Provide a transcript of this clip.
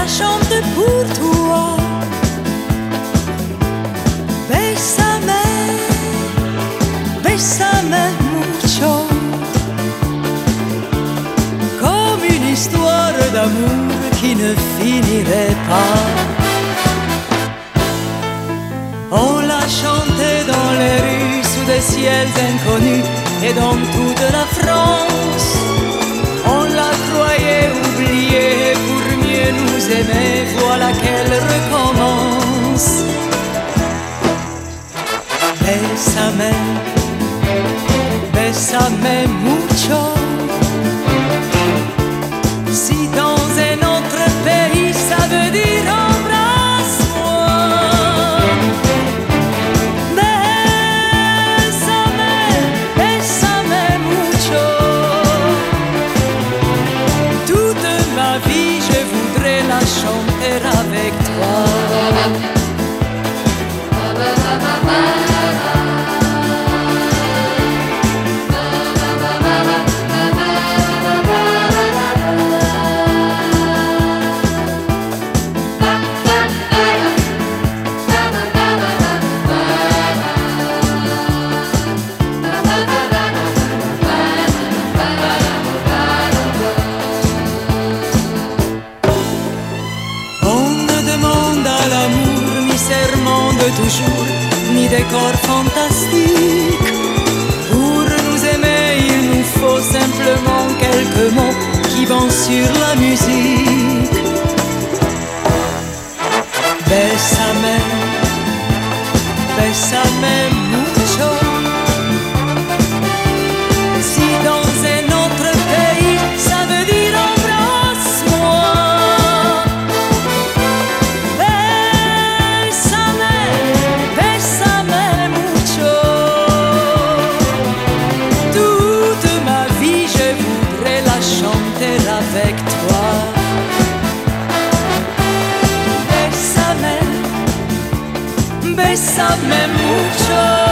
la chante pour toi. Bésame, bésame mucho. Comme une histoire d'amour qui ne finirait pas. On l'a chanté dans les rues sous des ciels inconnus et dans toute la France. Mieux nous aimer, voilà qu'elle recommence. Bésame, bésame mucho. Toujours, ni décor fantastique. Pour nous aimer, il nous faut simplement quelques mots qui vont sur la musique. Bésame, bésame avec toi. Bésame, bésame mucho.